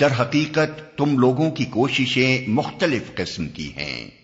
در حقیقت تم لوگوں کی کوششیں مختلف قسم کی ہیں۔